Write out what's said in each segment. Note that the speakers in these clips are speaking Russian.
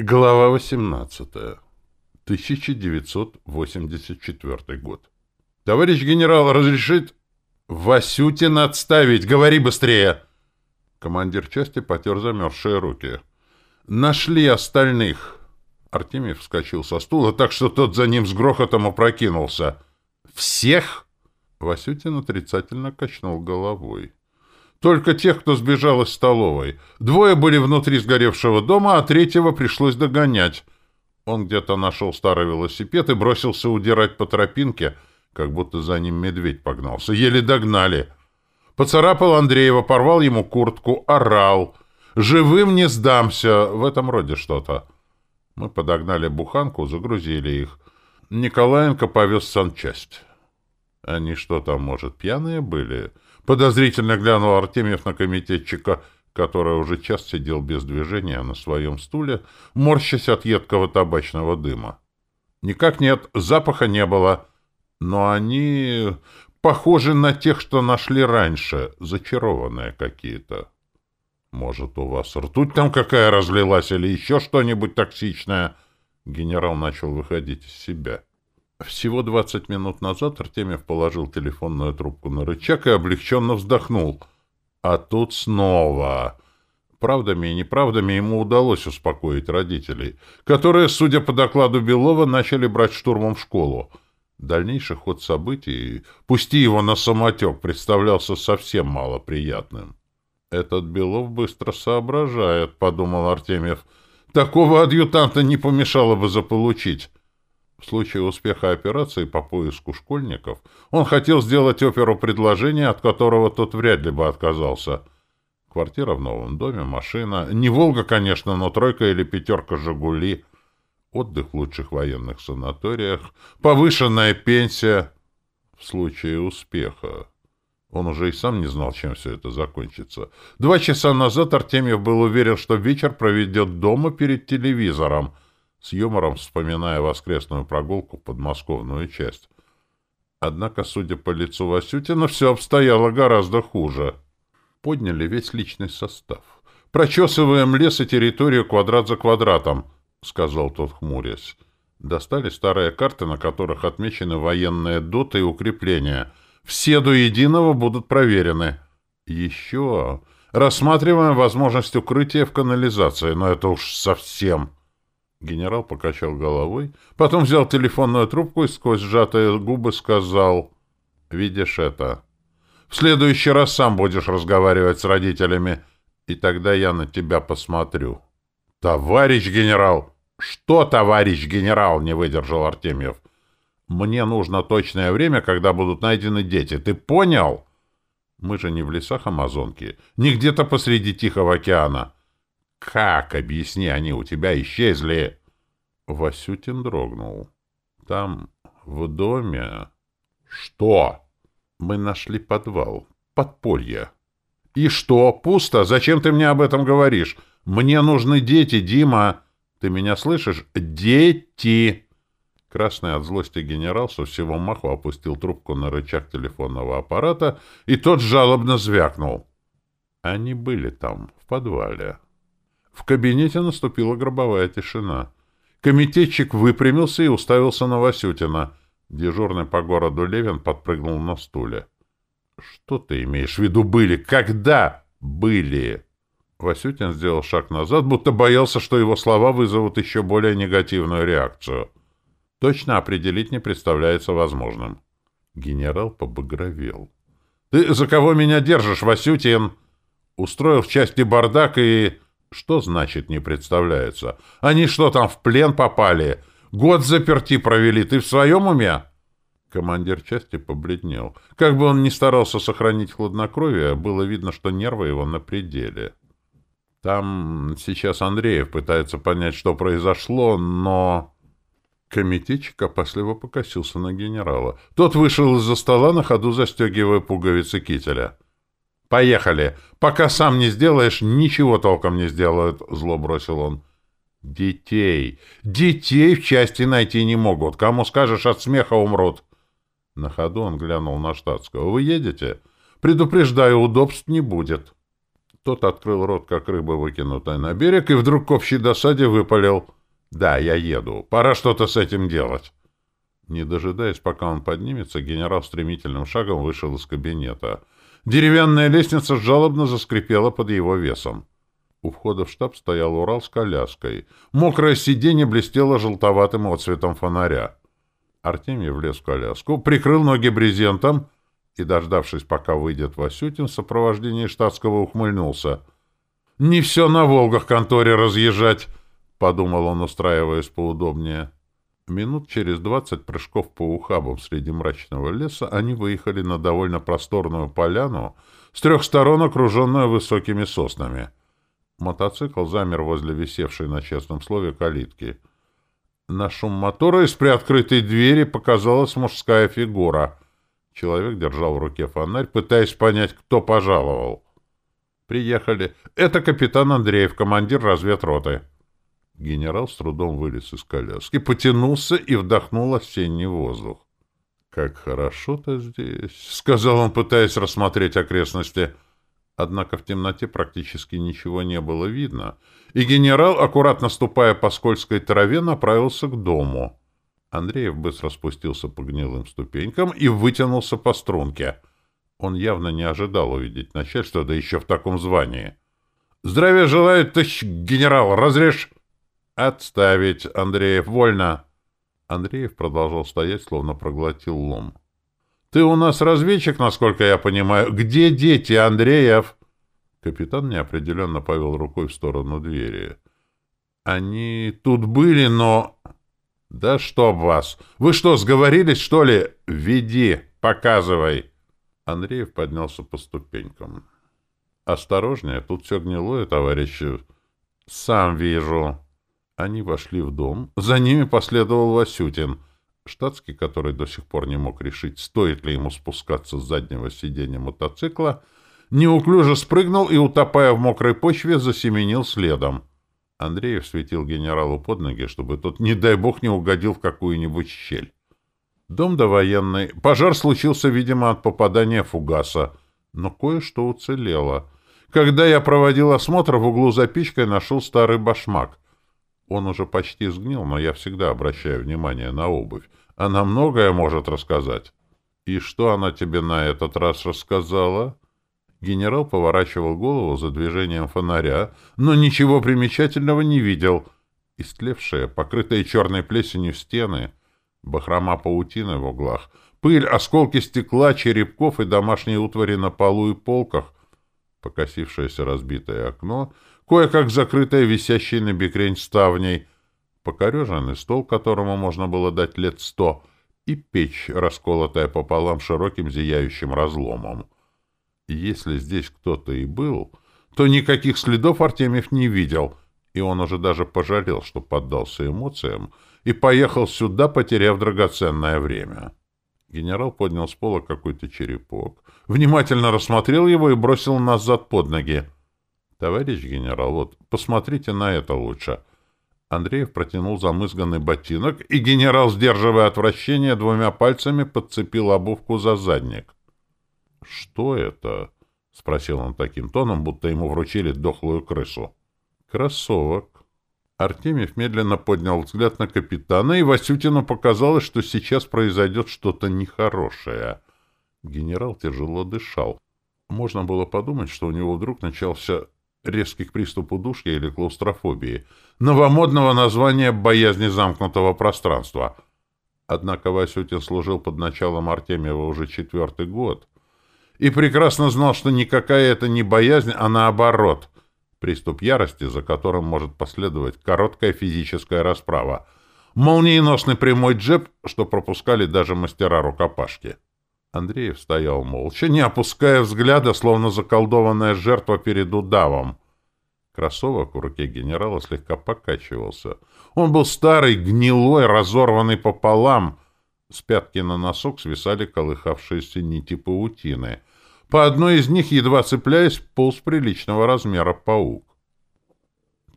Глава 18. 1984 год. Товарищ генерал, разрешит Васютин отставить. Говори быстрее. Командир части потер замерзшие руки. Нашли остальных. Артемьев вскочил со стула, так что тот за ним с грохотом опрокинулся. Всех? Васютин отрицательно качнул головой. Только тех, кто сбежал из столовой. Двое были внутри сгоревшего дома, а третьего пришлось догонять. Он где-то нашел старый велосипед и бросился удирать по тропинке, как будто за ним медведь погнался. Еле догнали. Поцарапал Андреева, порвал ему куртку, орал. «Живым не сдамся!» В этом роде что-то. Мы подогнали буханку, загрузили их. Николаенко повез санчасть. Они что там, может, пьяные были?» Подозрительно глянул Артемьев на комитетчика, который уже час сидел без движения на своем стуле, морщась от едкого табачного дыма. Никак нет, запаха не было, но они похожи на тех, что нашли раньше, зачарованные какие-то. Может, у вас ртуть там какая разлилась или еще что-нибудь токсичное? Генерал начал выходить из себя. Всего двадцать минут назад Артемьев положил телефонную трубку на рычаг и облегченно вздохнул. А тут снова... Правдами и неправдами ему удалось успокоить родителей, которые, судя по докладу Белова, начали брать штурмом школу. Дальнейший ход событий, пусти его на самотек, представлялся совсем малоприятным. «Этот Белов быстро соображает», — подумал Артемьев. «Такого адъютанта не помешало бы заполучить». В случае успеха операции по поиску школьников он хотел сделать оперу предложение, от которого тот вряд ли бы отказался. Квартира в новом доме, машина. Не «Волга», конечно, но тройка или пятерка «Жигули». Отдых в лучших военных санаториях. Повышенная пенсия. В случае успеха. Он уже и сам не знал, чем все это закончится. Два часа назад Артемьев был уверен, что вечер проведет дома перед телевизором — с юмором вспоминая воскресную прогулку в подмосковную часть. Однако, судя по лицу Васютина, все обстояло гораздо хуже. Подняли весь личный состав. «Прочесываем лес и территорию квадрат за квадратом», — сказал тот, хмурясь. Достали старые карты, на которых отмечены военные доты и укрепления. Все до единого будут проверены. Еще рассматриваем возможность укрытия в канализации, но это уж совсем... Генерал покачал головой, потом взял телефонную трубку и сквозь сжатые губы сказал «Видишь это? В следующий раз сам будешь разговаривать с родителями, и тогда я на тебя посмотрю». «Товарищ генерал!» «Что, товарищ генерал?» — не выдержал Артемьев. «Мне нужно точное время, когда будут найдены дети. Ты понял?» «Мы же не в лесах Амазонки, не где-то посреди Тихого океана». «Как, объясни, они у тебя исчезли?» Васютин дрогнул. «Там, в доме...» «Что?» «Мы нашли подвал. Подполье». «И что? Пусто? Зачем ты мне об этом говоришь? Мне нужны дети, Дима!» «Ты меня слышишь? Дети!» Красный от злости генерал со всего маху опустил трубку на рычаг телефонного аппарата, и тот жалобно звякнул. Они были там, в подвале. В кабинете наступила гробовая тишина. Комитетчик выпрямился и уставился на Васютина. Дежурный по городу Левин подпрыгнул на стуле. — Что ты имеешь в виду были? Когда были? Васютин сделал шаг назад, будто боялся, что его слова вызовут еще более негативную реакцию. Точно определить не представляется возможным. Генерал побагровел. — Ты за кого меня держишь, Васютин? Устроил в части бардак и... Что значит не представляется? Они что там, в плен попали? Год заперти провели. Ты в своем уме? Командир части побледнел. Как бы он ни старался сохранить хладнокровие, было видно, что нервы его на пределе. Там сейчас Андреев пытается понять, что произошло, но... Комитетчик опасливо покосился на генерала. Тот вышел из-за стола, на ходу застегивая пуговицы кителя. «Поехали! Пока сам не сделаешь, ничего толком не сделают», — зло бросил он. «Детей! Детей в части найти не могут. Кому скажешь, от смеха умрут». На ходу он глянул на штатского. «Вы едете? Предупреждаю, удобств не будет». Тот открыл рот, как рыба, выкинутая на берег, и вдруг к общей досаде выпалил. «Да, я еду. Пора что-то с этим делать». Не дожидаясь, пока он поднимется, генерал стремительным шагом вышел из кабинета. Деревянная лестница жалобно заскрипела под его весом. У входа в штаб стоял Урал с коляской. Мокрое сиденье блестело желтоватым отцветом фонаря. Артемий влез в коляску, прикрыл ноги брезентом и, дождавшись, пока выйдет Васютин, в сопровождении штатского ухмыльнулся. «Не все на «Волгах» конторе разъезжать!» — подумал он, устраиваясь поудобнее. Минут через двадцать прыжков по ухабам среди мрачного леса они выехали на довольно просторную поляну, с трех сторон окруженную высокими соснами. Мотоцикл замер возле висевшей на честном слове калитки. На шум мотора из приоткрытой двери показалась мужская фигура. Человек держал в руке фонарь, пытаясь понять, кто пожаловал. «Приехали. Это капитан Андреев, командир разведроты». Генерал с трудом вылез из коляски, потянулся и вдохнул осенний воздух. «Как хорошо-то здесь!» — сказал он, пытаясь рассмотреть окрестности. Однако в темноте практически ничего не было видно, и генерал, аккуратно ступая по скользкой траве, направился к дому. Андреев быстро спустился по гнилым ступенькам и вытянулся по струнке. Он явно не ожидал увидеть начальство, да еще в таком звании. «Здравия желаю, товарищ генерал! Разрежь!» «Отставить, Андреев, вольно!» Андреев продолжал стоять, словно проглотил лом. «Ты у нас разведчик, насколько я понимаю. Где дети, Андреев?» Капитан неопределенно повел рукой в сторону двери. «Они тут были, но...» «Да чтоб вас! Вы что, сговорились, что ли? Веди, показывай!» Андреев поднялся по ступенькам. «Осторожнее, тут все гнилое, товарищи. Сам вижу». Они вошли в дом. За ними последовал Васютин. Штатский, который до сих пор не мог решить, стоит ли ему спускаться с заднего сиденья мотоцикла, неуклюже спрыгнул и, утопая в мокрой почве, засеменил следом. Андреев светил генералу под ноги, чтобы тот, не дай бог, не угодил в какую-нибудь щель. Дом довоенный. Пожар случился, видимо, от попадания фугаса. Но кое-что уцелело. Когда я проводил осмотр, в углу за печкой нашел старый башмак — он уже почти сгнил, но я всегда обращаю внимание на обувь. Она многое может рассказать. И что она тебе на этот раз рассказала? Генерал поворачивал голову за движением фонаря, но ничего примечательного не видел. Истлевшие, покрытые черной плесенью стены, бахрома паутины в углах, пыль, осколки стекла, черепков и домашние утвари на полу и полках, покосившееся разбитое окно — кое-как закрытая висящей на бекрень ставней, покореженный стол, которому можно было дать лет сто, и печь, расколотая пополам широким зияющим разломом. Если здесь кто-то и был, то никаких следов Артемьев не видел, и он уже даже пожалел, что поддался эмоциям и поехал сюда, потеряв драгоценное время. Генерал поднял с пола какой-то черепок, внимательно рассмотрел его и бросил назад под ноги. «Товарищ генерал, вот, посмотрите на это лучше». Андреев протянул замызганный ботинок, и генерал, сдерживая отвращение, двумя пальцами подцепил обувку за задник. «Что это?» — спросил он таким тоном, будто ему вручили дохлую крысу. «Кроссовок». Артемьев медленно поднял взгляд на капитана, и Васютину показалось, что сейчас произойдет что-то нехорошее. Генерал тяжело дышал. Можно было подумать, что у него вдруг начался резких приступ удушья или клаустрофобии, новомодного названия «боязни замкнутого пространства». Однако Васютин служил под началом Артемьева уже четвертый год и прекрасно знал, что никакая это не боязнь, а наоборот, приступ ярости, за которым может последовать короткая физическая расправа, молниеносный прямой джеб, что пропускали даже мастера рукопашки. Андреев стоял молча, не опуская взгляда, словно заколдованная жертва перед удавом. Кроссовок в руке генерала слегка покачивался. Он был старый, гнилой, разорванный пополам. С пятки на носок свисали колыхавшиеся нити паутины. По одной из них, едва цепляясь, полз приличного размера паук.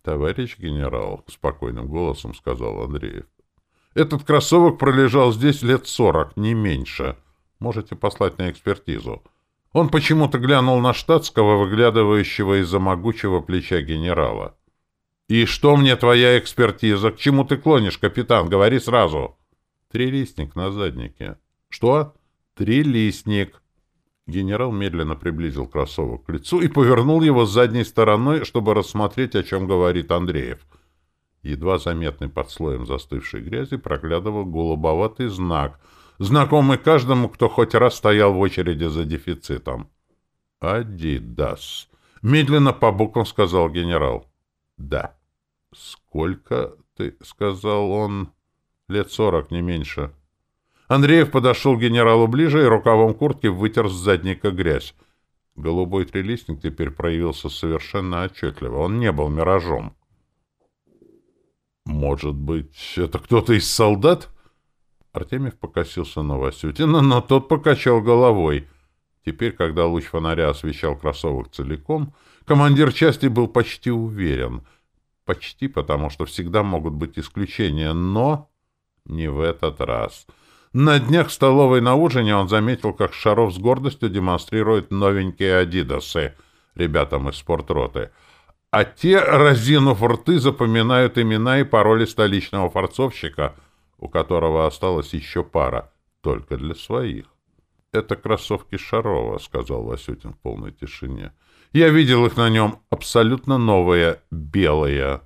«Товарищ генерал», — спокойным голосом сказал Андреев, — «этот кроссовок пролежал здесь лет сорок, не меньше». Можете послать на экспертизу. Он почему-то глянул на штатского, выглядывающего из-за могучего плеча генерала. «И что мне твоя экспертиза? К чему ты клонишь, капитан? Говори сразу!» «Трилистник на заднике». «Что?» «Трилистник». Генерал медленно приблизил кроссовок к лицу и повернул его задней стороной, чтобы рассмотреть, о чем говорит Андреев. Едва заметный под слоем застывшей грязи проглядывал голубоватый знак, знакомый каждому, кто хоть раз стоял в очереди за дефицитом. «Адидас», — медленно по буквам сказал генерал. «Да». «Сколько ты?» — сказал он. «Лет сорок, не меньше». Андреев подошел к генералу ближе и рукавом куртки вытер с задника грязь. Голубой трелистник теперь проявился совершенно отчетливо. Он не был миражом. «Может быть, это кто-то из солдат?» Артемьев покосился на Васютина, но тот покачал головой. Теперь, когда луч фонаря освещал кроссовок целиком, командир части был почти уверен. Почти, потому что всегда могут быть исключения, но не в этот раз. На днях в столовой на ужине он заметил, как Шаров с гордостью демонстрирует новенькие «Адидасы» ребятам из спортроты — а те, разинув рты, запоминают имена и пароли столичного форцовщика, у которого осталась еще пара, только для своих. — Это кроссовки Шарова, — сказал Васютин в полной тишине. — Я видел их на нем, абсолютно новые, белые.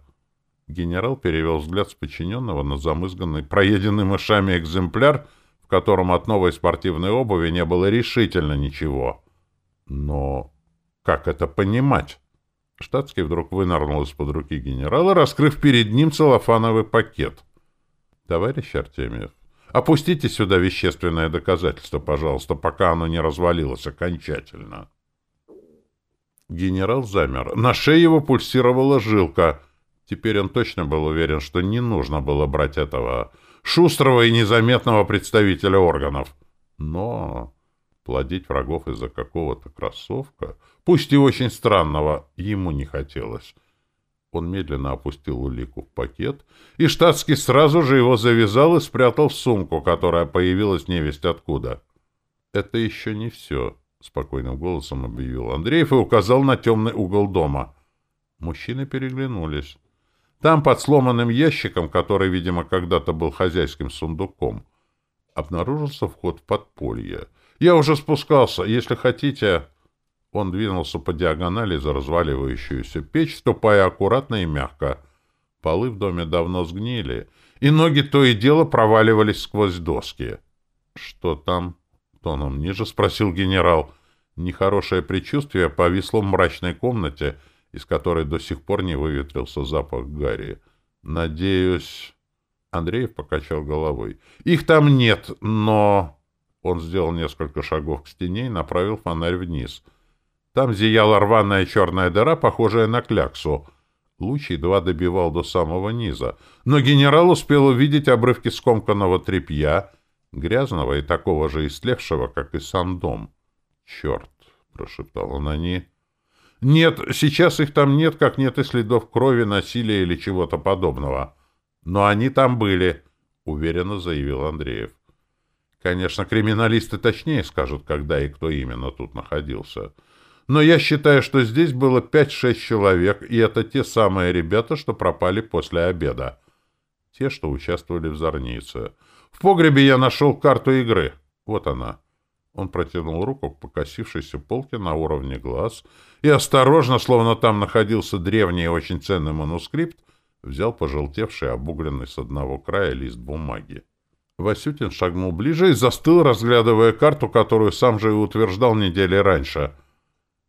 Генерал перевел взгляд с подчиненного на замызганный, проеденный мышами экземпляр, в котором от новой спортивной обуви не было решительно ничего. Но как это понимать? Штатский вдруг вынырнул из-под руки генерала, раскрыв перед ним целлофановый пакет. — Товарищ Артемьев, опустите сюда вещественное доказательство, пожалуйста, пока оно не развалилось окончательно. Генерал замер. На шее его пульсировала жилка. Теперь он точно был уверен, что не нужно было брать этого шустрого и незаметного представителя органов. Но плодить врагов из-за какого-то кроссовка пусть и очень странного, ему не хотелось. Он медленно опустил улику в пакет, и штатский сразу же его завязал и спрятал в сумку, которая появилась невесть откуда. «Это еще не все», — спокойным голосом объявил Андреев и указал на темный угол дома. Мужчины переглянулись. Там, под сломанным ящиком, который, видимо, когда-то был хозяйским сундуком, обнаружился вход в подполье. «Я уже спускался. Если хотите...» Он двинулся по диагонали за разваливающуюся печь, ступая аккуратно и мягко. Полы в доме давно сгнили, и ноги то и дело проваливались сквозь доски. — Что там? — тоном ниже спросил генерал. Нехорошее предчувствие повисло в мрачной комнате, из которой до сих пор не выветрился запах гари. — Надеюсь... Андреев покачал головой. — Их там нет, но... Он сделал несколько шагов к стене и направил фонарь вниз — там зияла рваная черная дыра, похожая на кляксу. Луч едва добивал до самого низа, но генерал успел увидеть обрывки скомканного тряпья, грязного и такого же истлевшего, как и сам дом. «Черт!» — прошептал он они. «Нет, сейчас их там нет, как нет и следов крови, насилия или чего-то подобного. Но они там были», — уверенно заявил Андреев. «Конечно, криминалисты точнее скажут, когда и кто именно тут находился». Но я считаю, что здесь было пять-шесть человек, и это те самые ребята, что пропали после обеда. Те, что участвовали в зорнице. В погребе я нашел карту игры. Вот она. Он протянул руку к покосившейся полке на уровне глаз и осторожно, словно там находился древний и очень ценный манускрипт, взял пожелтевший, обугленный с одного края лист бумаги. Васютин шагнул ближе и застыл, разглядывая карту, которую сам же и утверждал недели раньше —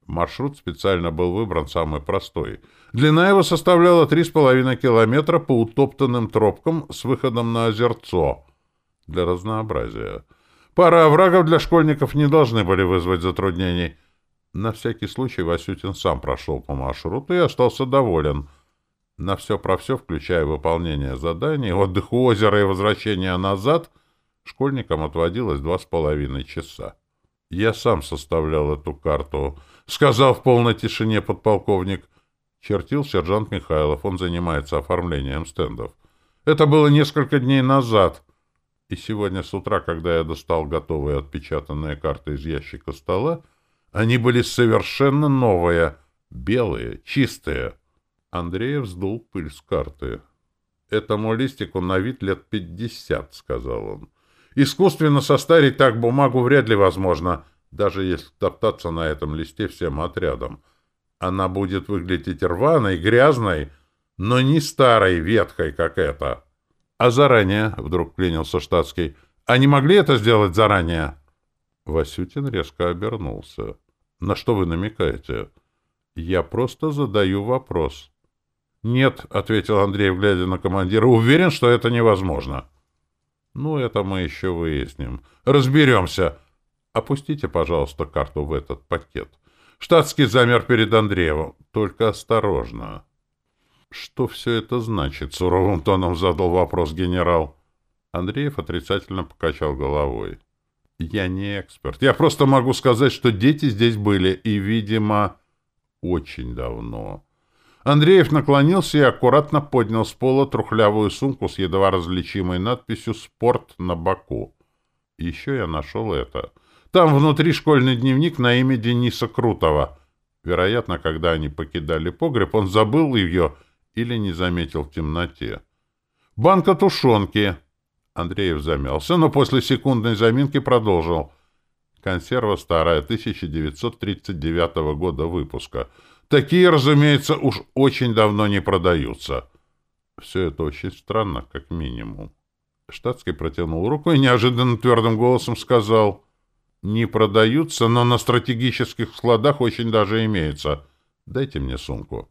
Маршрут специально был выбран самый простой. Длина его составляла 3,5 километра по утоптанным тропкам с выходом на озерцо. Для разнообразия. Пара оврагов для школьников не должны были вызвать затруднений. На всякий случай Васютин сам прошел по маршруту и остался доволен. На все про все, включая выполнение заданий, отдых у озера и возвращение назад, школьникам отводилось два с половиной часа. Я сам составлял эту карту —— сказал в полной тишине подполковник. Чертил сержант Михайлов. Он занимается оформлением стендов. Это было несколько дней назад. И сегодня с утра, когда я достал готовые отпечатанные карты из ящика стола, Они были совершенно новые, белые, чистые. Андреев сдул пыль с карты. «Этому листику на вид лет пятьдесят», — сказал он. «Искусственно состарить так бумагу вряд ли возможно, даже если топтаться на этом листе всем отрядом. Она будет выглядеть рваной, грязной, но не старой, ветхой, как эта». «А заранее?» — вдруг клянился штатский. «А не могли это сделать заранее?» Васютин резко обернулся. «На что вы намекаете?» «Я просто задаю вопрос». «Нет», — ответил Андрей, глядя на командира, — «уверен, что это невозможно». «Ну, это мы еще выясним. Разберемся. Опустите, пожалуйста, карту в этот пакет». Штатский замер перед Андреевым. «Только осторожно». «Что все это значит?» — суровым тоном задал вопрос генерал. Андреев отрицательно покачал головой. «Я не эксперт. Я просто могу сказать, что дети здесь были, и, видимо, очень давно». Андреев наклонился и аккуратно поднял с пола трухлявую сумку с едва различимой надписью «Спорт» на боку. Еще я нашел это. Там внутри школьный дневник на имя Дениса Крутого. Вероятно, когда они покидали погреб, он забыл ее или не заметил в темноте. «Банка тушенки!» Андреев замялся, но после секундной заминки продолжил. «Консерва старая, 1939 года выпуска». Такие, разумеется, уж очень давно не продаются. Все это очень странно, как минимум. Штатский протянул руку и неожиданно твердым голосом сказал, «Не продаются, но на стратегических складах очень даже имеются. Дайте мне сумку».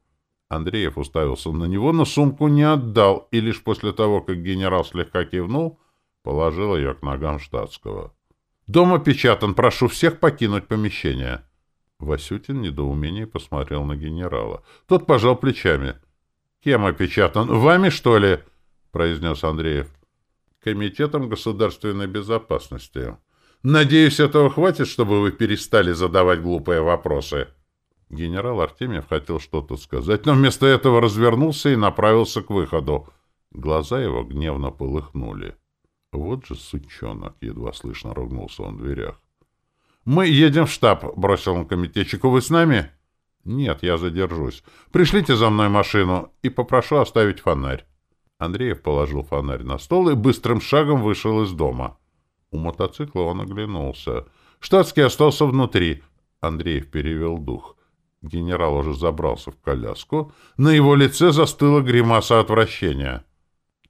Андреев уставился на него, но сумку не отдал, и лишь после того, как генерал слегка кивнул, положил ее к ногам штатского. «Дом опечатан. Прошу всех покинуть помещение». Васютин недоумение посмотрел на генерала. Тот пожал плечами. «Кем опечатан? Вами, что ли?» — произнес Андреев. «Комитетом государственной безопасности. Надеюсь, этого хватит, чтобы вы перестали задавать глупые вопросы». Генерал Артемьев хотел что-то сказать, но вместо этого развернулся и направился к выходу. Глаза его гневно полыхнули. «Вот же сучонок!» — едва слышно ругнулся он в дверях. «Мы едем в штаб», — бросил он комитетчику. «Вы с нами?» «Нет, я задержусь. Пришлите за мной машину и попрошу оставить фонарь». Андреев положил фонарь на стол и быстрым шагом вышел из дома. У мотоцикла он оглянулся. Штатский остался внутри. Андреев перевел дух. Генерал уже забрался в коляску. На его лице застыла гримаса отвращения.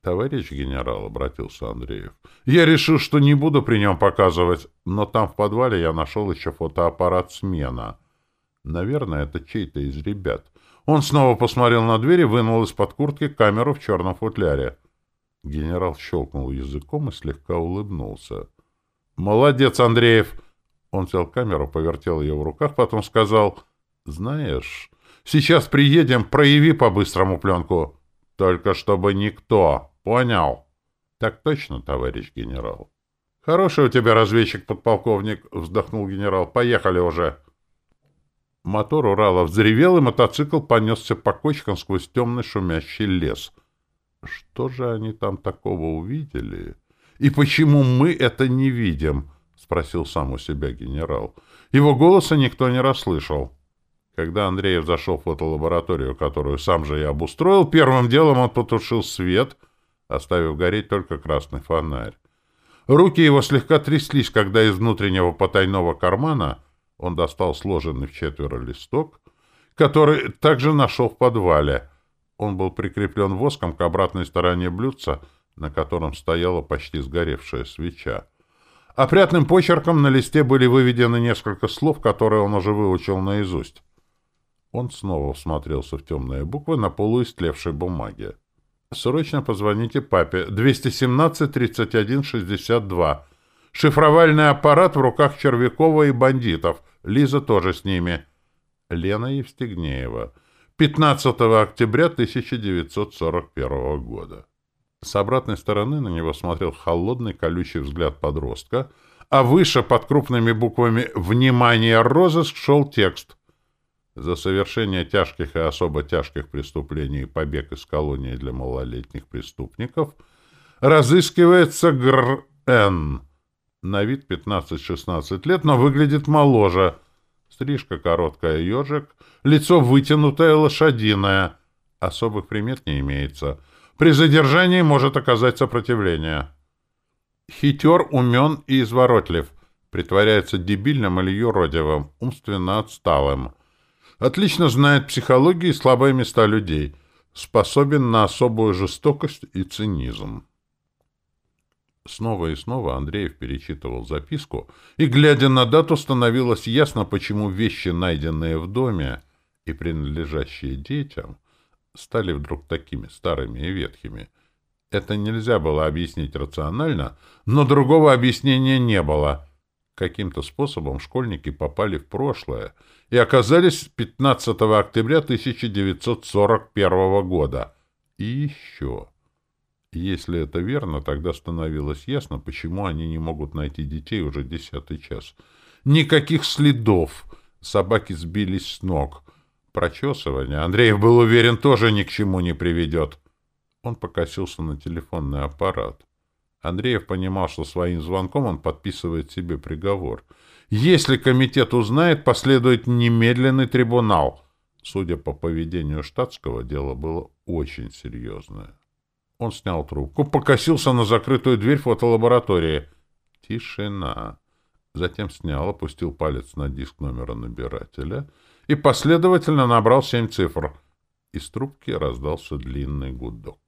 «Товарищ генерал», — обратился Андреев, — «я решил, что не буду при нем показывать, но там в подвале я нашел еще фотоаппарат «Смена». Наверное, это чей-то из ребят. Он снова посмотрел на дверь и вынул из-под куртки камеру в черном футляре. Генерал щелкнул языком и слегка улыбнулся. «Молодец, Андреев!» Он взял камеру, повертел ее в руках, потом сказал, «Знаешь, сейчас приедем, прояви по-быстрому пленку. Только чтобы никто...» Понял. Так точно, товарищ генерал. Хороший у тебя разведчик, подполковник, вздохнул генерал. Поехали уже. Мотор Урала взревел, и мотоцикл понесся по кочкам сквозь темный шумящий лес. Что же они там такого увидели? И почему мы это не видим? Спросил сам у себя генерал. Его голоса никто не расслышал. Когда Андреев зашел в фотолабораторию, которую сам же и обустроил, первым делом он потушил свет — оставив гореть только красный фонарь. Руки его слегка тряслись, когда из внутреннего потайного кармана он достал сложенный в четверо листок, который также нашел в подвале. Он был прикреплен воском к обратной стороне блюдца, на котором стояла почти сгоревшая свеча. Опрятным почерком на листе были выведены несколько слов, которые он уже выучил наизусть. Он снова всмотрелся в темные буквы на полуистлевшей бумаге. Срочно позвоните папе. 217-31-62. Шифровальный аппарат в руках Червякова и бандитов. Лиза тоже с ними. Лена Евстигнеева. 15 октября 1941 года. С обратной стороны на него смотрел холодный колючий взгляд подростка, а выше под крупными буквами «Внимание! Розыск!» шел текст за совершение тяжких и особо тяжких преступлений и побег из колонии для малолетних преступников разыскивается Гр.Н. На вид 15-16 лет, но выглядит моложе. Стрижка короткая ежик, лицо вытянутое лошадиное. Особых примет не имеется. При задержании может оказать сопротивление. Хитер, умен и изворотлив. Притворяется дебильным или юродивым, умственно отсталым. Отлично знает психологию и слабые места людей. Способен на особую жестокость и цинизм. Снова и снова Андреев перечитывал записку, и, глядя на дату, становилось ясно, почему вещи, найденные в доме и принадлежащие детям, стали вдруг такими старыми и ветхими. Это нельзя было объяснить рационально, но другого объяснения не было. Каким-то способом школьники попали в прошлое и оказались 15 октября 1941 года. И еще... Если это верно, тогда становилось ясно, почему они не могут найти детей уже десятый час. Никаких следов. Собаки сбились с ног. Прочесывание, Андреев был уверен, тоже ни к чему не приведет. Он покосился на телефонный аппарат. Андреев понимал, что своим звонком он подписывает себе приговор. Если комитет узнает, последует немедленный трибунал. Судя по поведению штатского, дело было очень серьезное. Он снял трубку, покосился на закрытую дверь фотолаборатории. Тишина. Затем снял, опустил палец на диск номера набирателя и последовательно набрал семь цифр. Из трубки раздался длинный гудок.